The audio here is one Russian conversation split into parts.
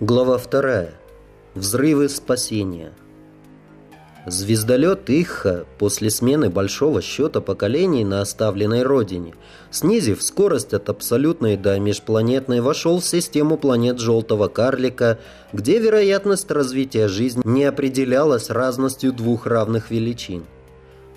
Глава вторая. Взрывы спасения. Звездолет Ихха после смены большого счета поколений на оставленной родине, снизив скорость от абсолютной до межпланетной, вошел в систему планет Желтого Карлика, где вероятность развития жизни не определялась разностью двух равных величин.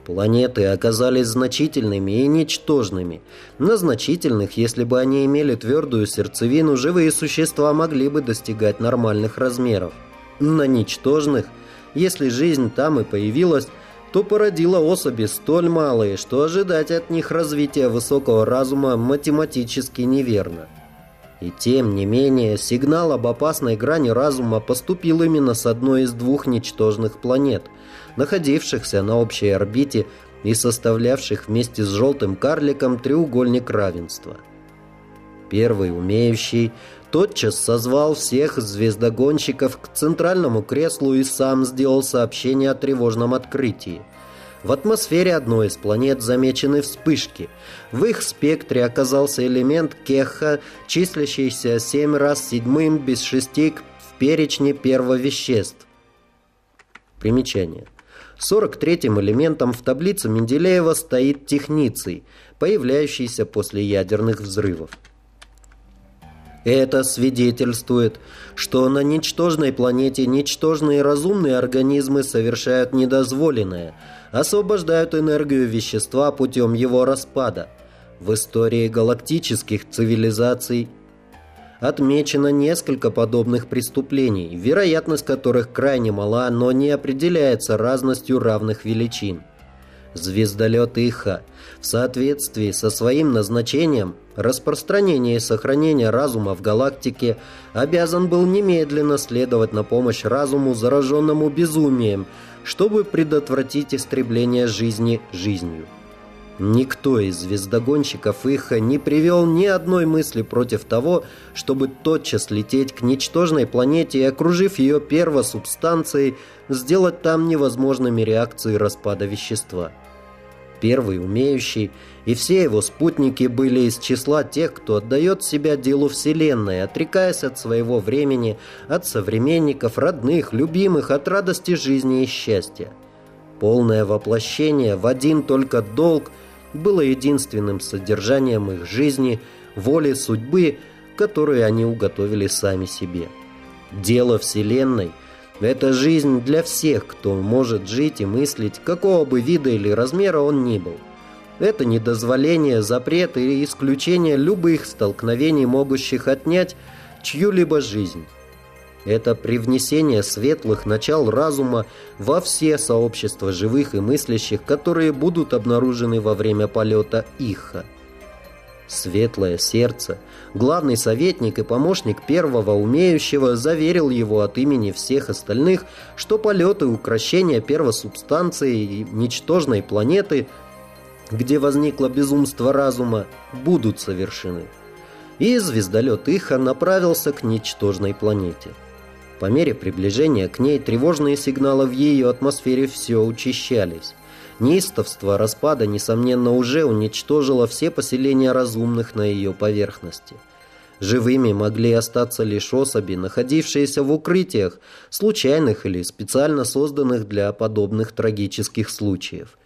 Планеты оказались значительными и ничтожными. На значительных, если бы они имели твердую сердцевину, живые существа могли бы достигать нормальных размеров. На ничтожных, если жизнь там и появилась, то породила особи столь малые, что ожидать от них развития высокого разума математически неверно. И тем не менее, сигнал об опасной грани разума поступил именно с одной из двух ничтожных планет, находившихся на общей орбите и составлявших вместе с желтым карликом треугольник равенства. Первый умеющий тотчас созвал всех звездогонщиков к центральному креслу и сам сделал сообщение о тревожном открытии. В атмосфере одной из планет замечены вспышки. В их спектре оказался элемент Кеха, числящийся семь раз седьмым без шести в перечне первовеществ. Примечание. 43-м элементом в таблице Менделеева стоит техниций, появляющийся после ядерных взрывов. Это свидетельствует, что на ничтожной планете ничтожные разумные организмы совершают недозволенное, освобождают энергию вещества путем его распада. В истории галактических цивилизаций отмечено несколько подобных преступлений, вероятность которых крайне мала, но не определяется разностью равных величин. Звездолет Иха в соответствии со своим назначением распространения и сохранения разума в галактике обязан был немедленно следовать на помощь разуму, зараженному безумием, чтобы предотвратить истребление жизни жизнью. Никто из звездогонщиков Иха не привел ни одной мысли против того, чтобы тотчас лететь к ничтожной планете и, окружив ее первосубстанцией, сделать там невозможными реакции распада вещества. Первый умеющий и все его спутники были из числа тех, кто отдает себя делу Вселенной, отрекаясь от своего времени, от современников, родных, любимых, от радости жизни и счастья. Полное воплощение в один только долг – было единственным содержанием их жизни, воли, судьбы, которую они уготовили сами себе. Дело Вселенной – это жизнь для всех, кто может жить и мыслить, какого бы вида или размера он ни был. Это недозволение, запрет и исключение любых столкновений, могущих отнять чью-либо жизнь. Это привнесение светлых начал разума во все сообщества живых и мыслящих, которые будут обнаружены во время полета Иха. Светлое сердце, главный советник и помощник первого умеющего заверил его от имени всех остальных, что полеты украшения первосубстанции ничтожной планеты, где возникло безумство разума, будут совершены. И звездолет Иха направился к ничтожной планете. По мере приближения к ней тревожные сигналы в ее атмосфере все учащались. Неистовство распада, несомненно, уже уничтожило все поселения разумных на ее поверхности. Живыми могли остаться лишь особи, находившиеся в укрытиях, случайных или специально созданных для подобных трагических случаев.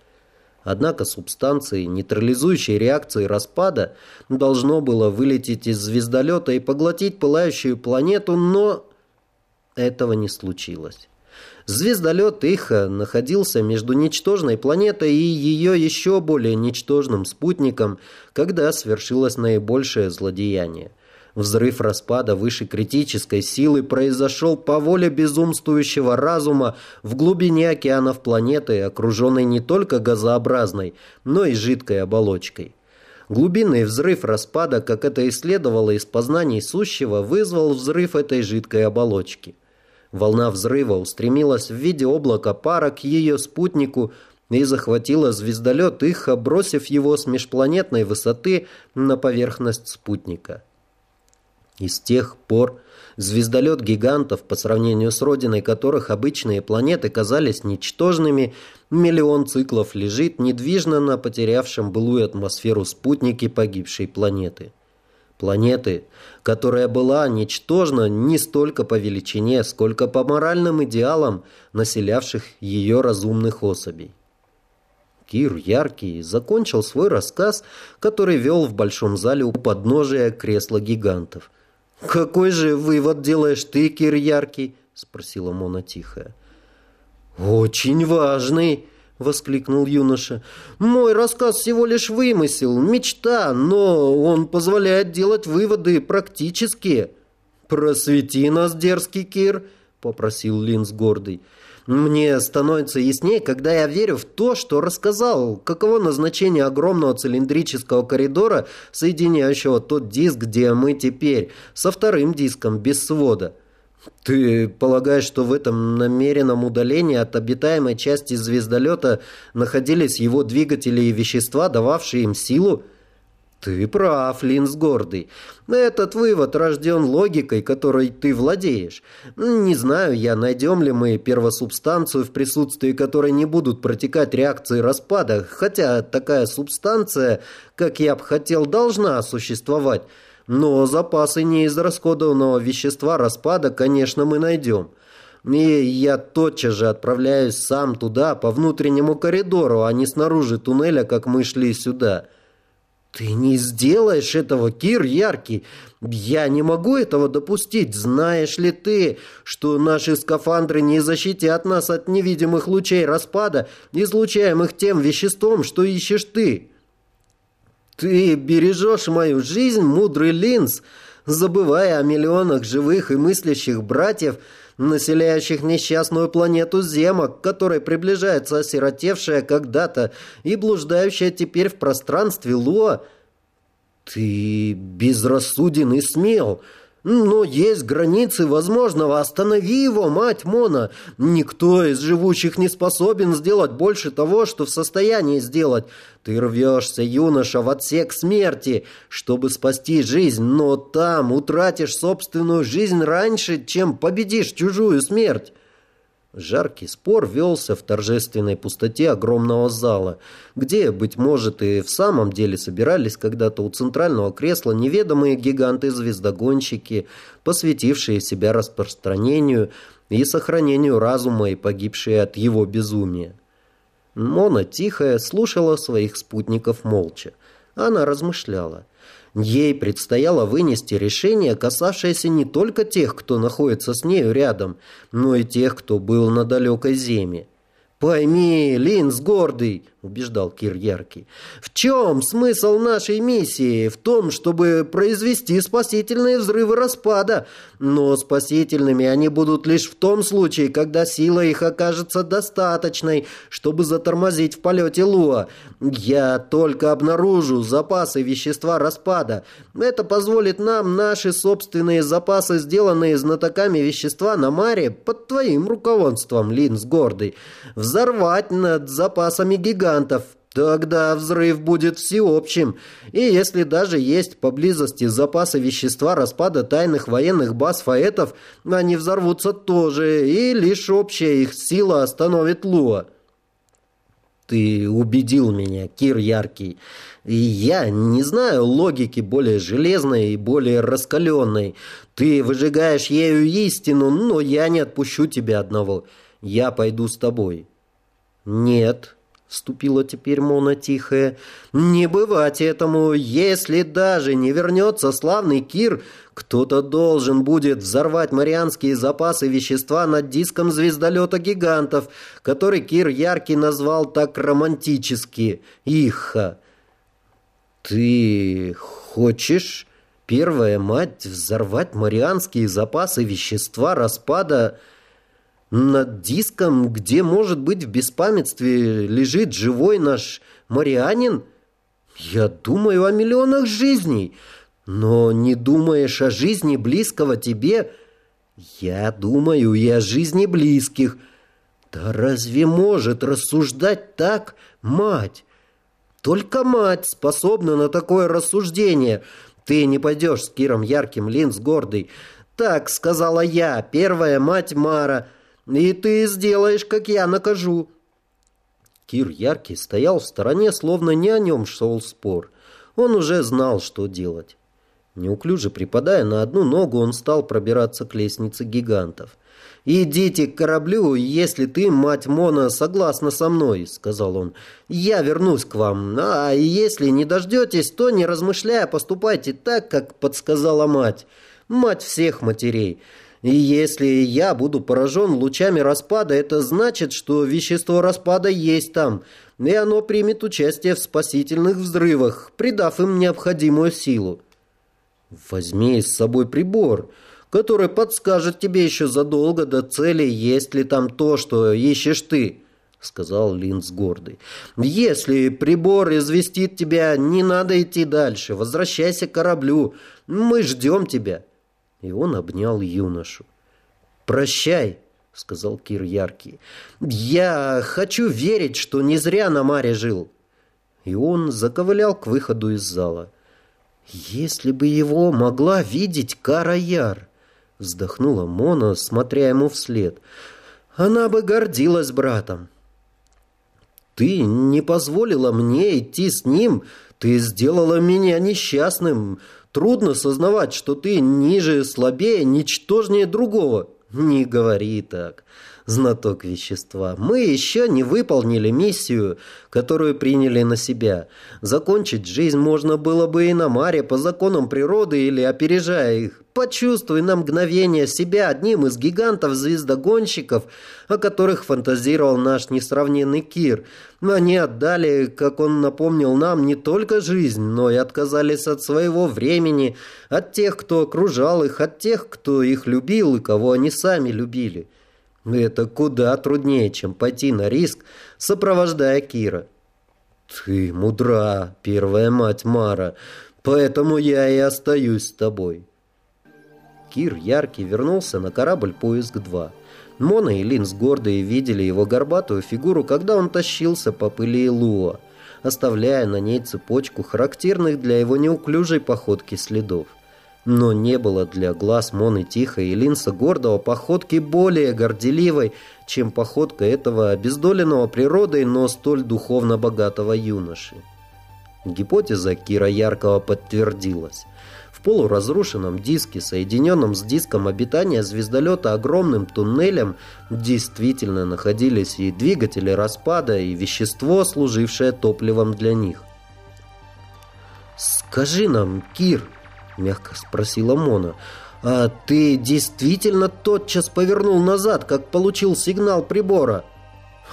Однако субстанции, нейтрализующей реакции распада, должно было вылететь из звездолета и поглотить пылающую планету, но этого не случилось. Звездолет Иха находился между ничтожной планетой и ее еще более ничтожным спутником, когда свершилось наибольшее злодеяние. Взрыв распада выше критической силы произошел по воле безумствующего разума в глубине океанов планеты, окруженной не только газообразной, но и жидкой оболочкой. Глубинный взрыв распада, как это и следовало из познаний сущего, вызвал взрыв этой жидкой оболочки – Волна взрыва устремилась в виде облака пара к ее спутнику и захватила звездолет их, бросив его с межпланетной высоты на поверхность спутника. И с тех пор звездолет гигантов, по сравнению с родиной которых обычные планеты казались ничтожными, миллион циклов лежит недвижно на потерявшем былую атмосферу спутнике погибшей планеты. Планеты, которая была ничтожна не столько по величине, сколько по моральным идеалам населявших ее разумных особей. Кир Яркий закончил свой рассказ, который вел в большом зале у подножия кресла гигантов. «Какой же вывод делаешь ты, Кир Яркий?» — спросила Мона тихая. «Очень важный!» — воскликнул юноша. «Мой рассказ всего лишь вымысел, мечта, но он позволяет делать выводы практические». «Просвети нас, дерзкий Кир», — попросил Линз гордый. «Мне становится яснее, когда я верю в то, что рассказал, каково назначение огромного цилиндрического коридора, соединяющего тот диск, где мы теперь, со вторым диском без свода». Ты полагаешь, что в этом намеренном удалении от обитаемой части звездолета находились его двигатели и вещества, дававшие им силу? Ты прав, Линз Гордый. Этот вывод рожден логикой, которой ты владеешь. Не знаю я, найдем ли мы первосубстанцию, в присутствии которой не будут протекать реакции распада, хотя такая субстанция, как я бы хотел, должна существовать. Но запасы неизрасходованного вещества распада, конечно, мы найдем. И я тотчас же отправляюсь сам туда, по внутреннему коридору, а не снаружи туннеля, как мы шли сюда. Ты не сделаешь этого, Кир Яркий. Я не могу этого допустить. Знаешь ли ты, что наши скафандры не защитят нас от невидимых лучей распада, излучаемых тем веществом, что ищешь ты?» Ты бережешь мою жизнь, мудрый линз, забывая о миллионах живых и мыслящих братьев, населяющих несчастную планету Зема, к которой приближается осиротевшая когда-то и блуждающая теперь в пространстве Луа. Ты безрассуден и смел, — но есть границы возможного. Останови его, мать Мона. Никто из живущих не способен сделать больше того, что в состоянии сделать. Ты рвешься, юноша, в отсек смерти, чтобы спасти жизнь, но там утратишь собственную жизнь раньше, чем победишь чужую смерть. Жаркий спор велся в торжественной пустоте огромного зала, где, быть может, и в самом деле собирались когда-то у центрального кресла неведомые гиганты-звездогонщики, посвятившие себя распространению и сохранению разума и погибшие от его безумия. Мона, тихая, слушала своих спутников молча. Она размышляла – Ей предстояло вынести решение, касавшееся не только тех, кто находится с нею рядом, но и тех, кто был на далекой земле. «Пойми, Линз гордый», — убеждал Кир Яркий, «в чем смысл нашей миссии? В том, чтобы произвести спасительные взрывы распада. Но спасительными они будут лишь в том случае, когда сила их окажется достаточной, чтобы затормозить в полете Луа. Я только обнаружу запасы вещества распада. Это позволит нам наши собственные запасы, сделанные знатоками вещества на Маре, под твоим руководством, Линз гордый, взорвать над запасами гигантов. Тогда взрыв будет всеобщим. И если даже есть поблизости запасы вещества распада тайных военных баз фаэтов, они взорвутся тоже, и лишь общая их сила остановит Луа. Ты убедил меня, Кир Яркий. И я не знаю логики более железной и более раскаленной. Ты выжигаешь ею истину, но я не отпущу тебя одного. Я пойду с тобой. «Нет», — вступила теперь Мона тихая, — «не бывать этому. Если даже не вернется славный Кир, кто-то должен будет взорвать марианские запасы вещества над диском звездолета гигантов, который Кир Яркий назвал так романтически — Иха». «Ты хочешь, первая мать, взорвать марианские запасы вещества распада...» Над диском, где, может быть, в беспамятстве лежит живой наш Марианин? Я думаю о миллионах жизней, но не думаешь о жизни близкого тебе? Я думаю и о жизни близких. Да разве может рассуждать так мать? Только мать способна на такое рассуждение. Ты не пойдешь с Киром Ярким, Линз гордый. Так сказала я, первая мать Мара. И ты сделаешь, как я накажу». Кир Яркий стоял в стороне, словно не о нем шел спор. Он уже знал, что делать. Неуклюже припадая на одну ногу, он стал пробираться к лестнице гигантов. «Идите к кораблю, если ты, мать Мона, согласна со мной», — сказал он. «Я вернусь к вам, а если не дождетесь, то, не размышляя, поступайте так, как подсказала мать. Мать всех матерей». И если я буду поражен лучами распада, это значит, что вещество распада есть там, и оно примет участие в спасительных взрывах, придав им необходимую силу. Возьми с собой прибор, который подскажет тебе еще задолго до цели, есть ли там то, что ищешь ты, сказал Линз гордый. Если прибор известит тебя, не надо идти дальше, возвращайся к кораблю, мы ждем тебя. И он обнял юношу. «Прощай», — сказал Кир Яркий. «Я хочу верить, что не зря на Маре жил». И он заковылял к выходу из зала. «Если бы его могла видеть Кара Яр», — вздохнула Мона, смотря ему вслед, — «она бы гордилась братом». «Ты не позволила мне идти с ним, ты сделала меня несчастным. Трудно сознавать, что ты ниже, слабее, ничтожнее другого. Не говори так, знаток вещества. Мы еще не выполнили миссию, которую приняли на себя. Закончить жизнь можно было бы и на Маре по законам природы или опережая их. Почувствуй на мгновение себя одним из гигантов-звездогонщиков, о которых фантазировал наш несравненный Кир. Они отдали, как он напомнил нам, не только жизнь, но и отказались от своего времени, от тех, кто окружал их, от тех, кто их любил и кого они сами любили. Это куда труднее, чем пойти на риск, сопровождая Кира. «Ты мудра, первая мать Мара, поэтому я и остаюсь с тобой». Кир яркий вернулся на корабль «Поиск-2». Мона и Линз гордые видели его горбатую фигуру, когда он тащился по пыли Луа, оставляя на ней цепочку характерных для его неуклюжей походки следов. Но не было для глаз Моны Тихо и Линса гордого походки более горделивой, чем походка этого обездоленного природой, но столь духовно богатого юноши. Гипотеза Кира Яркого подтвердилась полуразрушенном диске, соединенном с диском обитания звездолета огромным туннелем, действительно находились и двигатели распада, и вещество, служившее топливом для них. «Скажи нам, Кир», — мягко спросила Мона, — «а ты действительно тотчас повернул назад, как получил сигнал прибора?»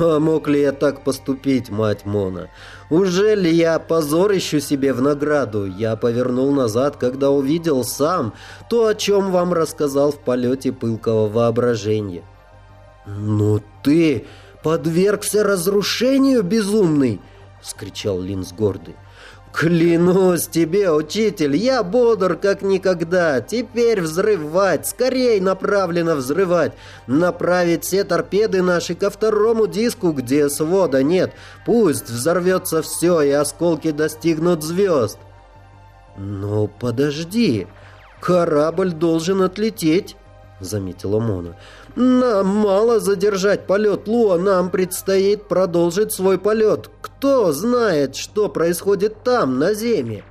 А мог ли я так поступить, мать Мона? Уже ли я позор ищу себе в награду? Я повернул назад, когда увидел сам то, о чем вам рассказал в полете пылкого воображения. «Ну ты подвергся разрушению, безумный!» — вскричал Линз гордый. «Клянусь тебе, учитель, я бодр как никогда. Теперь взрывать, скорей направленно взрывать. Направить все торпеды наши ко второму диску, где свода нет. Пусть взорвется все, и осколки достигнут звезд». «Но подожди, корабль должен отлететь», — заметила Мона. «Нам мало задержать полет Луа, нам предстоит продолжить свой полет. Кто знает, что происходит там, на Земле?»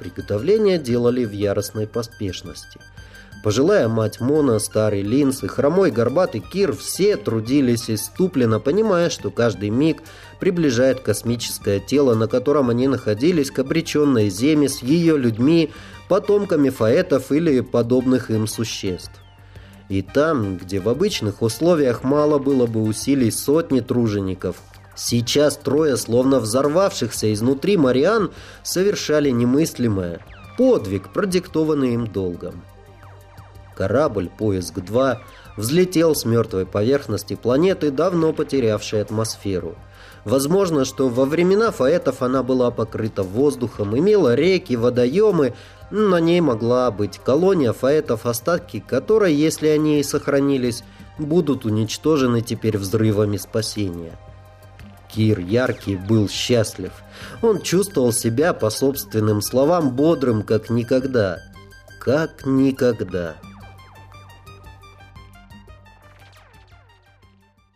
Приготовления делали в яростной поспешности. Пожилая мать Мона, старый Линс и хромой горбатый Кир все трудились иступленно, понимая, что каждый миг приближает космическое тело, на котором они находились, к обреченной Земле с ее людьми, потомками фаэтов или подобных им существ. И там, где в обычных условиях мало было бы усилий сотни тружеников, сейчас трое, словно взорвавшихся изнутри Мариан, совершали немыслимое – подвиг, продиктованный им долгом. Корабль «Поиск-2» взлетел с мертвой поверхности планеты, давно потерявшей атмосферу – Возможно, что во времена фаэтов она была покрыта воздухом, имела реки, водоемы, на ней могла быть колония фаэтов, остатки которой, если они и сохранились, будут уничтожены теперь взрывами спасения. Кир Яркий был счастлив. Он чувствовал себя, по собственным словам, бодрым, как никогда. Как никогда.